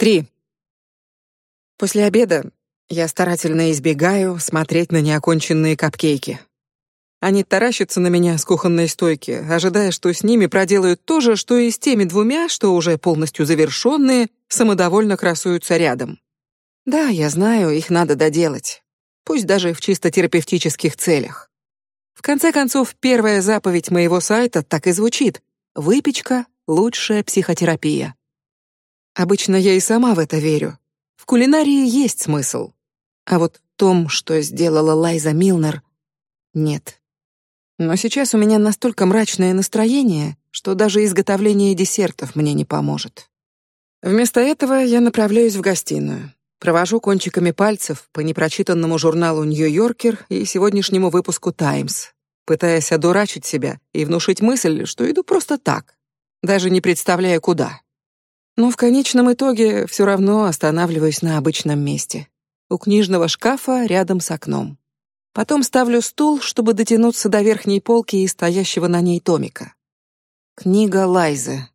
Три. После обеда я старательно избегаю смотреть на неоконченные капкейки. Они таращатся на меня с кухонной стойки, ожидая, что с ними проделают то же, что и с теми двумя, что уже полностью завершенные, самодовольно красуются рядом. Да, я знаю, их надо доделать, пусть даже в чисто терапевтических целях. В конце концов, первая заповедь моего сайта так и звучит: выпечка лучшая психотерапия. Обычно я и сама в это верю. В кулинарии есть смысл. А вот в том, что сделала Лайза Милнер, нет. Но сейчас у меня настолько мрачное настроение, что даже изготовление десертов мне не поможет. Вместо этого я направляюсь в гостиную. Провожу кончиками пальцев по непрочитанному журналу Нью-Йоркер и сегодняшнему выпуску Таймс, пытаясь одурачить себя и внушить мысль, что иду просто так, даже не представляя куда. Но в конечном итоге все равно останавливаюсь на обычном месте, у книжного шкафа рядом с окном. Потом ставлю стул, чтобы дотянуться до верхней полки и стоящего на ней томика. Книга Лайзы.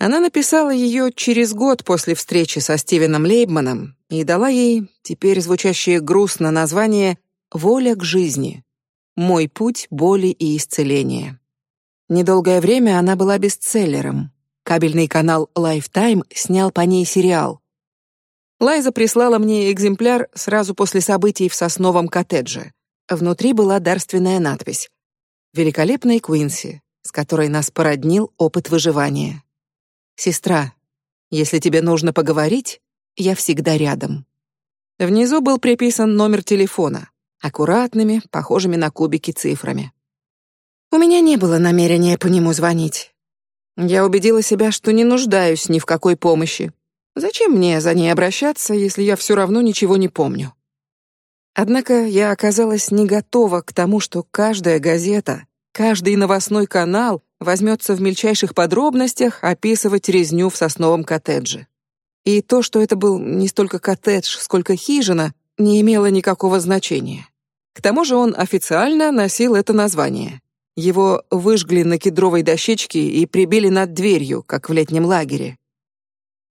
Она написала ее через год после встречи со Стивеном Лейбманом и дала ей теперь звучащее грустно название «Воля к жизни. Мой путь боли и исцеления». Недолгое время она была бестселлером. Кабельный канал Lifetime снял по ней сериал. Лайза прислала мне экземпляр сразу после событий в сосновом коттедже. Внутри была дарственная надпись: "Великолепной Куинси, с которой нас породнил опыт выживания. Сестра, если тебе нужно поговорить, я всегда рядом". Внизу был приписан номер телефона, аккуратными, похожими на кубики цифрами. У меня не было намерения по нему звонить. Я убедила себя, что не нуждаюсь ни в какой помощи. Зачем мне за ней обращаться, если я все равно ничего не помню? Однако я оказалась не готова к тому, что каждая газета, каждый новостной канал возьмется в мельчайших подробностях описывать резню в сосновом коттедже. И то, что это был не столько коттедж, сколько хижина, не имело никакого значения. К тому же он официально носил это название. Его выжгли на кедровой дощечке и прибили над дверью, как в летнем лагере.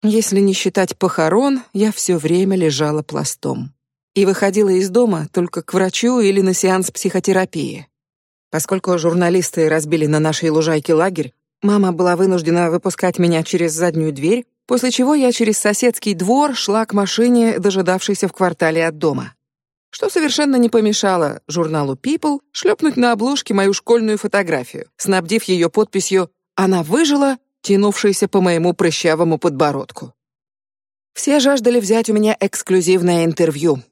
Если не считать похорон, я все время лежала пластом и выходила из дома только к врачу или на сеанс психотерапии. Поскольку журналисты разбили на нашей лужайке лагерь, мама была вынуждена выпускать меня через заднюю дверь, после чего я через соседский двор шла к машине, дожидавшейся в квартале от дома что совершенно не помешало журналу People шлепнуть на обложке мою школьную фотографию, снабдив ее подписью «Она выжила», тянувшейся по моему прыщавому подбородку. Все жаждали взять у меня эксклюзивное интервью.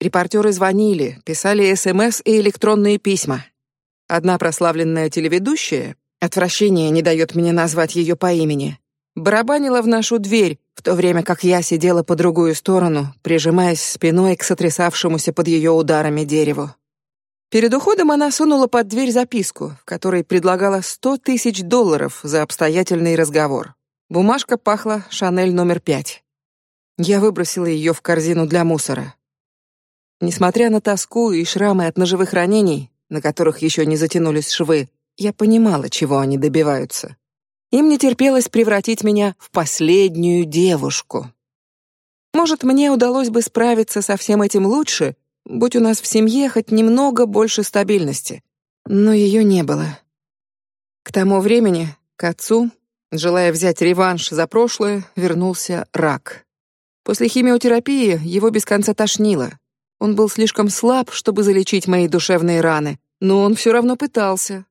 Репортеры звонили, писали СМС и электронные письма. Одна прославленная телеведущая, отвращение не дает мне назвать ее по имени, барабанила в нашу дверь, в то время как я сидела по другую сторону, прижимаясь спиной к сотрясавшемуся под ее ударами дереву. Перед уходом она сунула под дверь записку, в которой предлагала сто тысяч долларов за обстоятельный разговор. Бумажка пахла Шанель номер пять. Я выбросила ее в корзину для мусора. Несмотря на тоску и шрамы от ножевых ранений, на которых еще не затянулись швы, я понимала, чего они добиваются. Им не терпелось превратить меня в последнюю девушку. Может, мне удалось бы справиться со всем этим лучше, будь у нас в семье хоть немного больше стабильности. Но ее не было. К тому времени к отцу, желая взять реванш за прошлое, вернулся рак. После химиотерапии его без конца тошнило. Он был слишком слаб, чтобы залечить мои душевные раны, но он все равно пытался.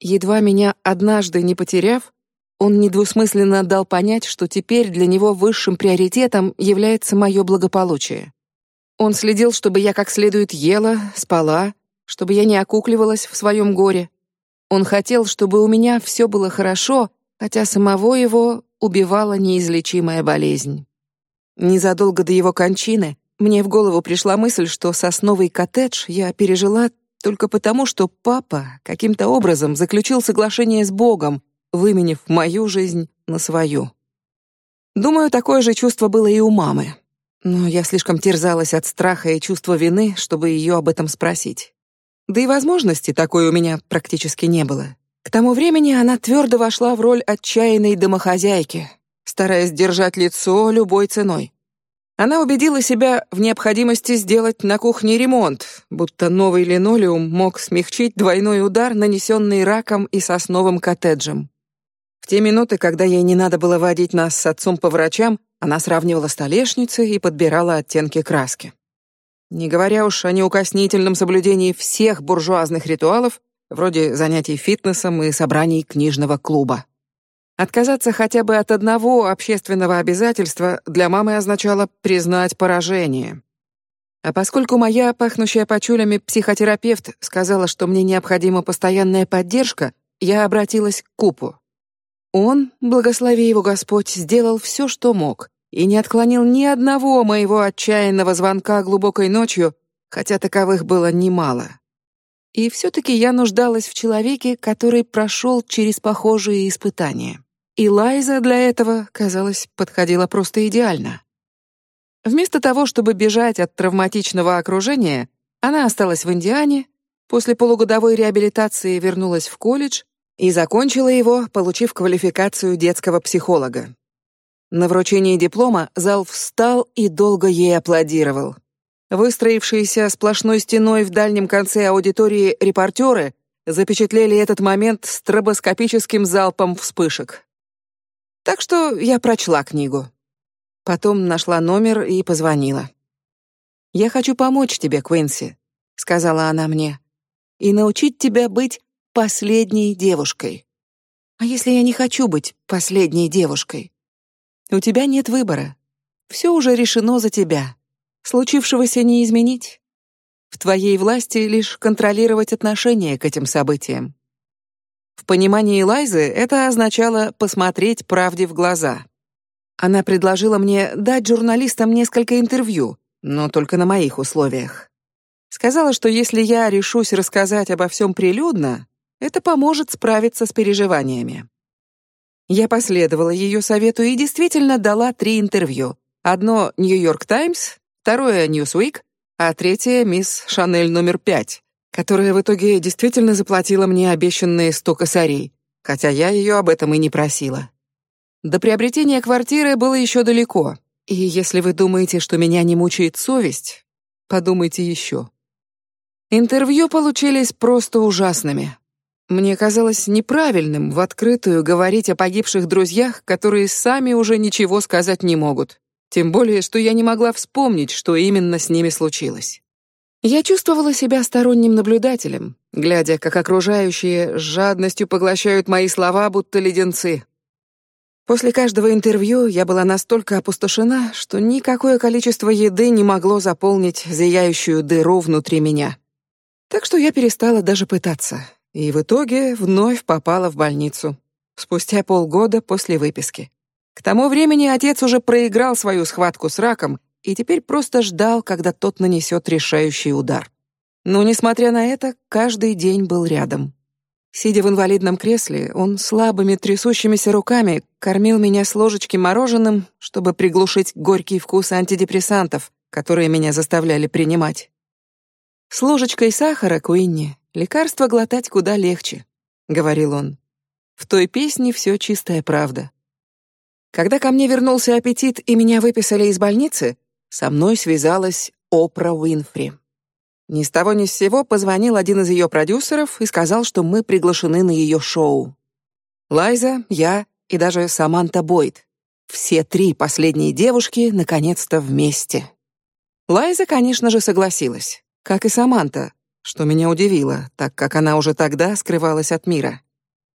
Едва меня однажды не потеряв, он недвусмысленно дал понять, что теперь для него высшим приоритетом является мое благополучие. Он следил, чтобы я как следует ела, спала, чтобы я не окукливалась в своем горе. Он хотел, чтобы у меня все было хорошо, хотя самого его убивала неизлечимая болезнь. Незадолго до его кончины мне в голову пришла мысль, что сосновый коттедж я пережила только потому, что папа каким-то образом заключил соглашение с Богом, выменив мою жизнь на свою. Думаю, такое же чувство было и у мамы. Но я слишком терзалась от страха и чувства вины, чтобы ее об этом спросить. Да и возможности такой у меня практически не было. К тому времени она твердо вошла в роль отчаянной домохозяйки, стараясь держать лицо любой ценой. Она убедила себя в необходимости сделать на кухне ремонт, будто новый линолеум мог смягчить двойной удар, нанесенный раком и сосновым коттеджем. В те минуты, когда ей не надо было водить нас с отцом по врачам, она сравнивала столешницы и подбирала оттенки краски. Не говоря уж о неукоснительном соблюдении всех буржуазных ритуалов, вроде занятий фитнесом и собраний книжного клуба. Отказаться хотя бы от одного общественного обязательства для мамы означало признать поражение. А поскольку моя пахнущая почулями психотерапевт сказала, что мне необходима постоянная поддержка, я обратилась к Купу. Он, благослови его Господь, сделал все, что мог, и не отклонил ни одного моего отчаянного звонка глубокой ночью, хотя таковых было немало. И все-таки я нуждалась в человеке, который прошел через похожие испытания. И Лайза для этого, казалось, подходила просто идеально. Вместо того, чтобы бежать от травматичного окружения, она осталась в Индиане, после полугодовой реабилитации вернулась в колледж и закончила его, получив квалификацию детского психолога. На вручении диплома зал встал и долго ей аплодировал. Выстроившиеся сплошной стеной в дальнем конце аудитории репортеры запечатлели этот момент стробоскопическим залпом вспышек. Так что я прочла книгу. Потом нашла номер и позвонила. «Я хочу помочь тебе, Квинси», — сказала она мне, «и научить тебя быть последней девушкой». «А если я не хочу быть последней девушкой?» «У тебя нет выбора. Все уже решено за тебя. Случившегося не изменить. В твоей власти лишь контролировать отношение к этим событиям. В понимании Лайзы это означало посмотреть правде в глаза. Она предложила мне дать журналистам несколько интервью, но только на моих условиях. Сказала, что если я решусь рассказать обо всем прилюдно, это поможет справиться с переживаниями. Я последовала ее совету и действительно дала три интервью. Одно Нью-Йорк Таймс, второе Newsweek, а третье мисс Шанель номер пять которая в итоге действительно заплатила мне обещанные сто косарей, хотя я ее об этом и не просила. До приобретения квартиры было еще далеко, и если вы думаете, что меня не мучает совесть, подумайте еще. Интервью получились просто ужасными. Мне казалось неправильным в открытую говорить о погибших друзьях, которые сами уже ничего сказать не могут. Тем более, что я не могла вспомнить, что именно с ними случилось. Я чувствовала себя сторонним наблюдателем, глядя, как окружающие с жадностью поглощают мои слова, будто леденцы. После каждого интервью я была настолько опустошена, что никакое количество еды не могло заполнить зияющую дыру внутри меня. Так что я перестала даже пытаться, и в итоге вновь попала в больницу спустя полгода после выписки. К тому времени отец уже проиграл свою схватку с раком и теперь просто ждал, когда тот нанесет решающий удар. Но, несмотря на это, каждый день был рядом. Сидя в инвалидном кресле, он слабыми трясущимися руками кормил меня с ложечки мороженым, чтобы приглушить горький вкус антидепрессантов, которые меня заставляли принимать. С ложечкой сахара, Куинни, лекарство глотать куда легче, говорил он. В той песне все чистая правда. Когда ко мне вернулся аппетит и меня выписали из больницы, со мной связалась Опра Уинфри. Ни с того ни с сего позвонил один из ее продюсеров и сказал, что мы приглашены на ее шоу. Лайза, я и даже Саманта Бойд. Все три последние девушки наконец-то вместе. Лайза, конечно же, согласилась, как и Саманта, что меня удивило, так как она уже тогда скрывалась от мира.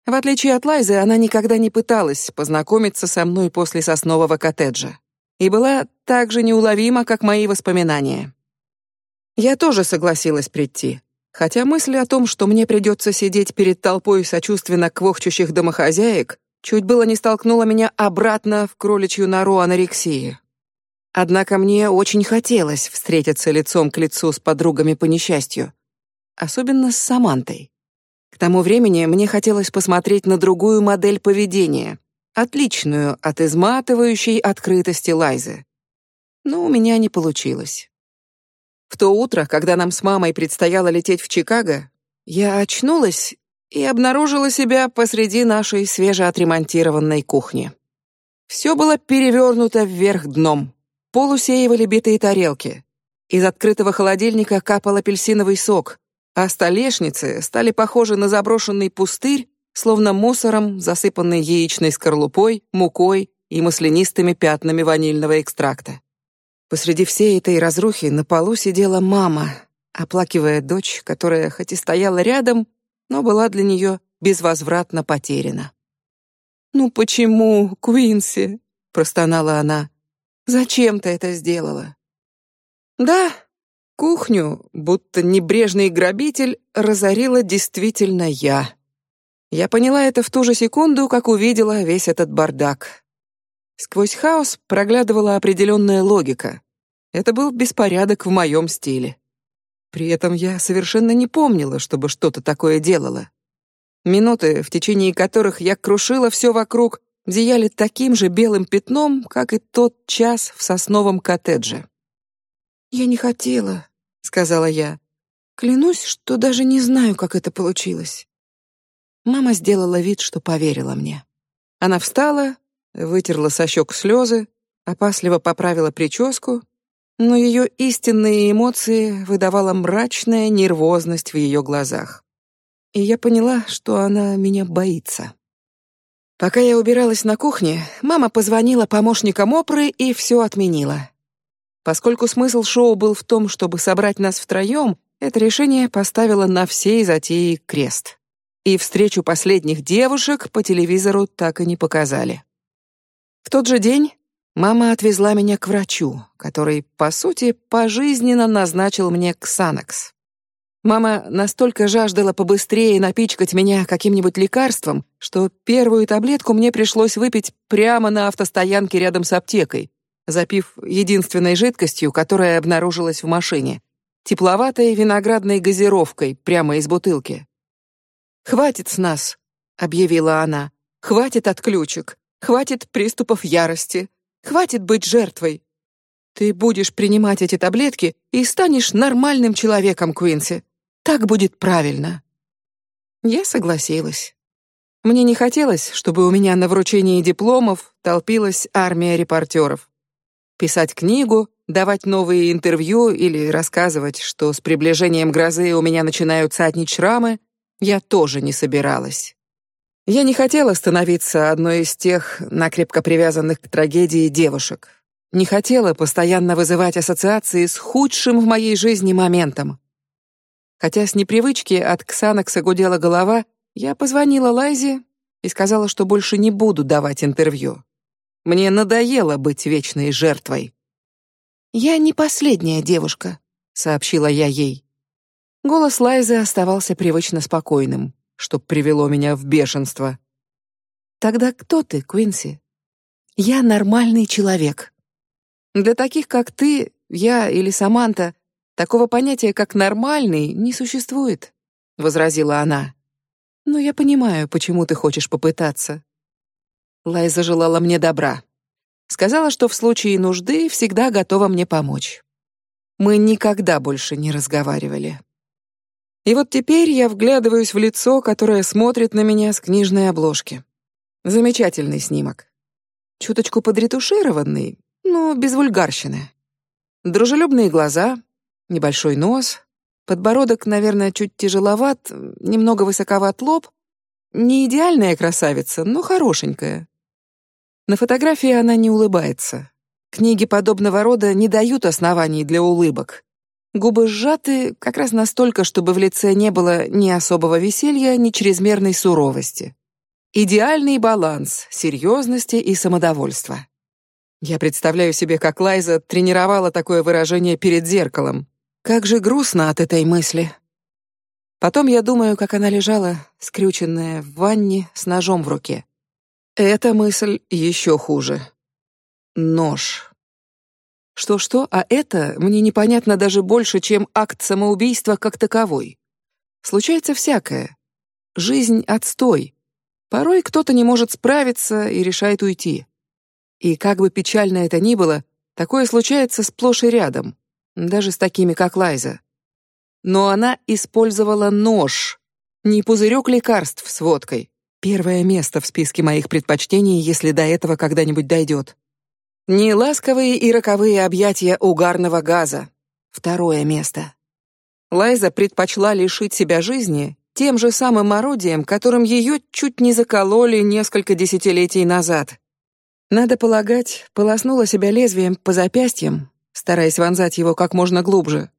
В отличие от Лайзы, она никогда не пыталась познакомиться со мной после соснового коттеджа и была так же неуловима, как мои воспоминания. Я тоже согласилась прийти, хотя мысль о том, что мне придется сидеть перед толпой сочувственно квохчущих домохозяек, чуть было не столкнула меня обратно в кроличью нору анорексии. Однако мне очень хотелось встретиться лицом к лицу с подругами по несчастью, особенно с Самантой. К тому времени мне хотелось посмотреть на другую модель поведения, отличную от изматывающей открытости Лайзы. Но у меня не получилось. В то утро, когда нам с мамой предстояло лететь в Чикаго, я очнулась и обнаружила себя посреди нашей свежеотремонтированной кухни. Все было перевернуто вверх дном. Пол усеивали битые тарелки. Из открытого холодильника капал апельсиновый сок, а столешницы стали похожи на заброшенный пустырь, словно мусором, засыпанный яичной скорлупой, мукой и маслянистыми пятнами ванильного экстракта. Посреди всей этой разрухи на полу сидела мама, оплакивая дочь, которая хоть и стояла рядом, но была для нее безвозвратно потеряна. «Ну почему, Куинси?» — простонала она. «Зачем ты это сделала?» «Да, кухню, будто небрежный грабитель, разорила действительно я. Я поняла это в ту же секунду, как увидела весь этот бардак. Сквозь хаос проглядывала определенная логика. Это был беспорядок в моем стиле. При этом я совершенно не помнила, чтобы что-то такое делала. Минуты, в течение которых я крушила все вокруг, зияли таким же белым пятном, как и тот час в сосновом коттедже. «Я не хотела», — сказала я. «Клянусь, что даже не знаю, как это получилось». Мама сделала вид, что поверила мне. Она встала вытерла со щек слезы, опасливо поправила прическу, но ее истинные эмоции выдавала мрачная нервозность в ее глазах. И я поняла, что она меня боится. Пока я убиралась на кухне, мама позвонила помощникам опры и все отменила. Поскольку смысл шоу был в том, чтобы собрать нас втроем, это решение поставило на всей затее крест. И встречу последних девушек по телевизору так и не показали. В тот же день мама отвезла меня к врачу, который, по сути, пожизненно назначил мне Ксанакс. Мама настолько жаждала побыстрее напичкать меня каким-нибудь лекарством, что первую таблетку мне пришлось выпить прямо на автостоянке рядом с аптекой, запив единственной жидкостью, которая обнаружилась в машине — тепловатой виноградной газировкой прямо из бутылки. «Хватит с нас», — объявила она, — «хватит отключек. Хватит приступов ярости. Хватит быть жертвой. Ты будешь принимать эти таблетки и станешь нормальным человеком, Куинси. Так будет правильно. Я согласилась. Мне не хотелось, чтобы у меня на вручении дипломов толпилась армия репортеров. Писать книгу, давать новые интервью или рассказывать, что с приближением грозы у меня начинают саднить шрамы, я тоже не собиралась. Я не хотела становиться одной из тех накрепко привязанных к трагедии девушек. Не хотела постоянно вызывать ассоциации с худшим в моей жизни моментом. Хотя с непривычки от Ксанакса гудела голова, я позвонила Лайзе и сказала, что больше не буду давать интервью. Мне надоело быть вечной жертвой. «Я не последняя девушка», — сообщила я ей. Голос Лайзы оставался привычно спокойным что привело меня в бешенство. Тогда кто ты, Квинси? Я нормальный человек. Для таких, как ты, я или Саманта, такого понятия, как нормальный, не существует, возразила она. Но я понимаю, почему ты хочешь попытаться. Лайза желала мне добра. Сказала, что в случае нужды всегда готова мне помочь. Мы никогда больше не разговаривали. И вот теперь я вглядываюсь в лицо, которое смотрит на меня с книжной обложки. Замечательный снимок. Чуточку подретушированный, но без вульгарщины. Дружелюбные глаза, небольшой нос, подбородок, наверное, чуть тяжеловат, немного высоковат лоб. Не идеальная красавица, но хорошенькая. На фотографии она не улыбается. Книги подобного рода не дают оснований для улыбок. Губы сжаты как раз настолько, чтобы в лице не было ни особого веселья, ни чрезмерной суровости. Идеальный баланс серьезности и самодовольства. Я представляю себе, как Лайза тренировала такое выражение перед зеркалом. Как же грустно от этой мысли. Потом я думаю, как она лежала, скрюченная в ванне с ножом в руке. Эта мысль еще хуже. Нож. Что-что, а это мне непонятно даже больше, чем акт самоубийства как таковой. Случается всякое. Жизнь — отстой. Порой кто-то не может справиться и решает уйти. И как бы печально это ни было, такое случается сплошь и рядом, даже с такими, как Лайза. Но она использовала нож, не пузырек лекарств с водкой, Первое место в списке моих предпочтений, если до этого когда-нибудь дойдет. Не ласковые и роковые объятия угарного газа. Второе место. Лайза предпочла лишить себя жизни тем же самым орудием, которым ее чуть не закололи несколько десятилетий назад. Надо полагать, полоснула себя лезвием по запястьям, стараясь вонзать его как можно глубже,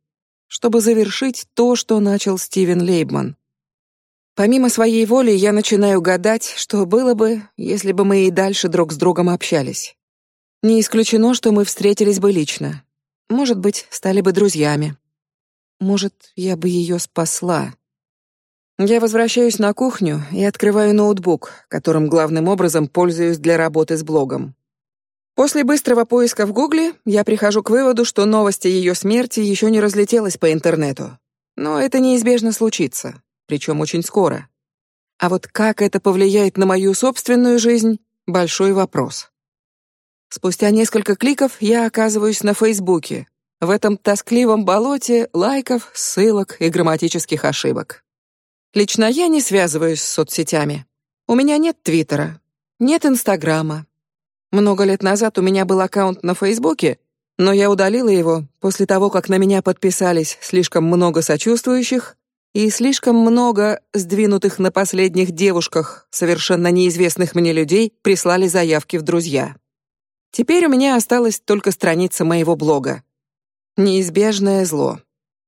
чтобы завершить то, что начал Стивен Лейбман. Помимо своей воли, я начинаю гадать, что было бы, если бы мы и дальше друг с другом общались. Не исключено, что мы встретились бы лично. Может быть, стали бы друзьями. Может, я бы ее спасла. Я возвращаюсь на кухню и открываю ноутбук, которым главным образом пользуюсь для работы с блогом. После быстрого поиска в Гугле я прихожу к выводу, что новость о ее смерти еще не разлетелась по интернету. Но это неизбежно случится, причем очень скоро. А вот как это повлияет на мою собственную жизнь большой вопрос. Спустя несколько кликов я оказываюсь на Фейсбуке, в этом тоскливом болоте лайков, ссылок и грамматических ошибок. Лично я не связываюсь с соцсетями. У меня нет Твиттера, нет Инстаграма. Много лет назад у меня был аккаунт на Фейсбуке, но я удалила его после того, как на меня подписались слишком много сочувствующих и слишком много сдвинутых на последних девушках совершенно неизвестных мне людей прислали заявки в друзья. Теперь у меня осталась только страница моего блога. Неизбежное зло.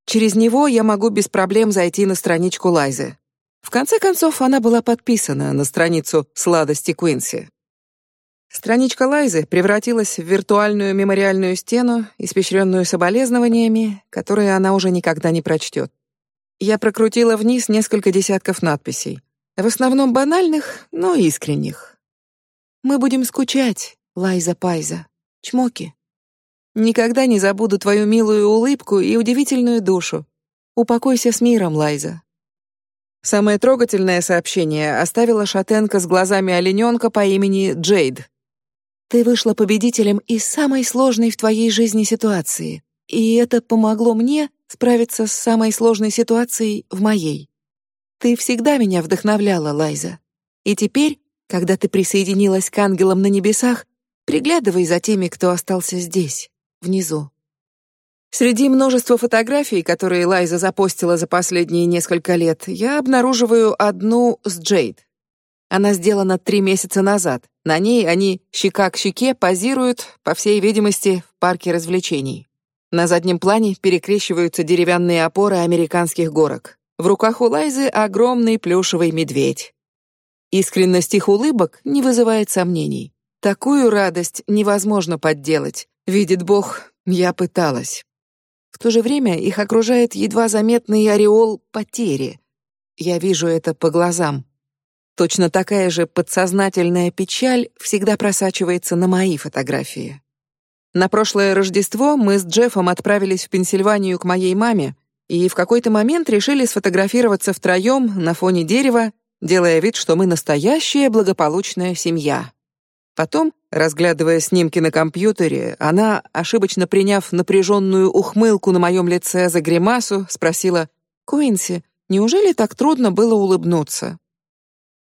Через него я могу без проблем зайти на страничку Лайзы. В конце концов, она была подписана на страницу Сладости Куинси. Страничка Лайзы превратилась в виртуальную мемориальную стену, испещренную соболезнованиями, которые она уже никогда не прочтет. Я прокрутила вниз несколько десятков надписей, в основном банальных, но искренних. Мы будем скучать, Лайза Пайза. Чмоки. Никогда не забуду твою милую улыбку и удивительную душу. Упокойся с миром, Лайза. Самое трогательное сообщение оставила шатенка с глазами олененка по имени Джейд. Ты вышла победителем из самой сложной в твоей жизни ситуации, и это помогло мне справиться с самой сложной ситуацией в моей. Ты всегда меня вдохновляла, Лайза. И теперь, когда ты присоединилась к ангелам на небесах, приглядывай за теми, кто остался здесь внизу. Среди множества фотографий, которые Лайза запостила за последние несколько лет, я обнаруживаю одну с Джейд. Она сделана три месяца назад. На ней они щека к щеке позируют, по всей видимости, в парке развлечений. На заднем плане перекрещиваются деревянные опоры американских горок. В руках у Лайзы огромный плюшевый медведь. Искренность их улыбок не вызывает сомнений. Такую радость невозможно подделать, Видит Бог, я пыталась. В то же время их окружает едва заметный ореол потери. Я вижу это по глазам. Точно такая же подсознательная печаль всегда просачивается на мои фотографии. На прошлое Рождество мы с Джеффом отправились в Пенсильванию к моей маме и в какой-то момент решили сфотографироваться втроем на фоне дерева, делая вид, что мы настоящая благополучная семья. Потом, разглядывая снимки на компьютере, она, ошибочно приняв напряженную ухмылку на моем лице за гримасу, спросила: "Куинси, неужели так трудно было улыбнуться?"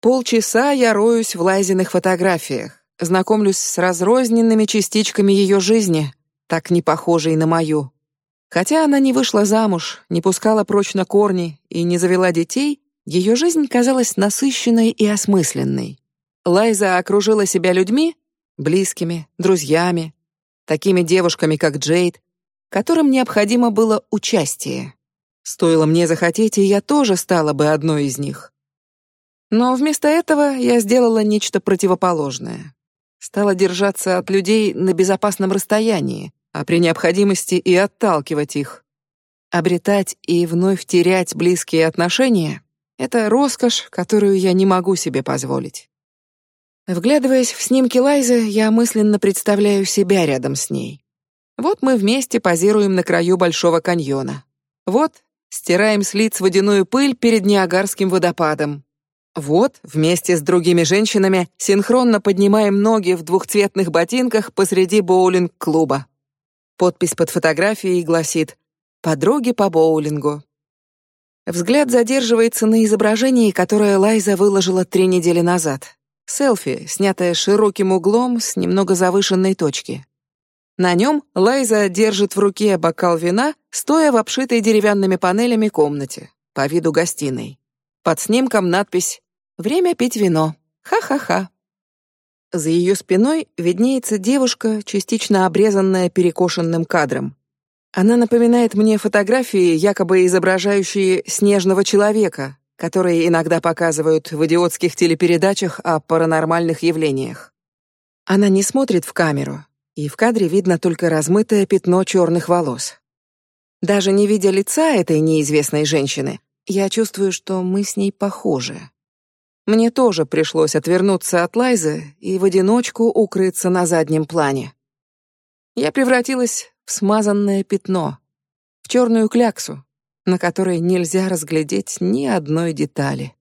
Полчаса я роюсь в Лайзиных фотографиях, знакомлюсь с разрозненными частичками ее жизни, так не похожей на мою. Хотя она не вышла замуж, не пускала прочно корни и не завела детей, ее жизнь казалась насыщенной и осмысленной. Лайза окружила себя людьми, близкими, друзьями, такими девушками, как Джейд, которым необходимо было участие. Стоило мне захотеть, и я тоже стала бы одной из них. Но вместо этого я сделала нечто противоположное. Стала держаться от людей на безопасном расстоянии, а при необходимости и отталкивать их. Обретать и вновь терять близкие отношения — это роскошь, которую я не могу себе позволить. Вглядываясь в снимки Лайзы, я мысленно представляю себя рядом с ней. Вот мы вместе позируем на краю большого каньона. Вот стираем с лиц водяную пыль перед Ниагарским водопадом. Вот вместе с другими женщинами синхронно поднимаем ноги в двухцветных ботинках посреди боулинг-клуба. Подпись под фотографией гласит: "Подруги по боулингу". Взгляд задерживается на изображении, которое Лайза выложила три недели назад. Селфи, снятое широким углом с немного завышенной точки. На нем Лайза держит в руке бокал вина, стоя в обшитой деревянными панелями комнате, по виду гостиной. Под снимком надпись «Время пить вино. Ха-ха-ха». За ее спиной виднеется девушка, частично обрезанная перекошенным кадром. Она напоминает мне фотографии, якобы изображающие снежного человека, которые иногда показывают в идиотских телепередачах о паранормальных явлениях. Она не смотрит в камеру, и в кадре видно только размытое пятно черных волос. Даже не видя лица этой неизвестной женщины, я чувствую, что мы с ней похожи. Мне тоже пришлось отвернуться от Лайзы и в одиночку укрыться на заднем плане. Я превратилась в смазанное пятно, в черную кляксу, на которой нельзя разглядеть ни одной детали.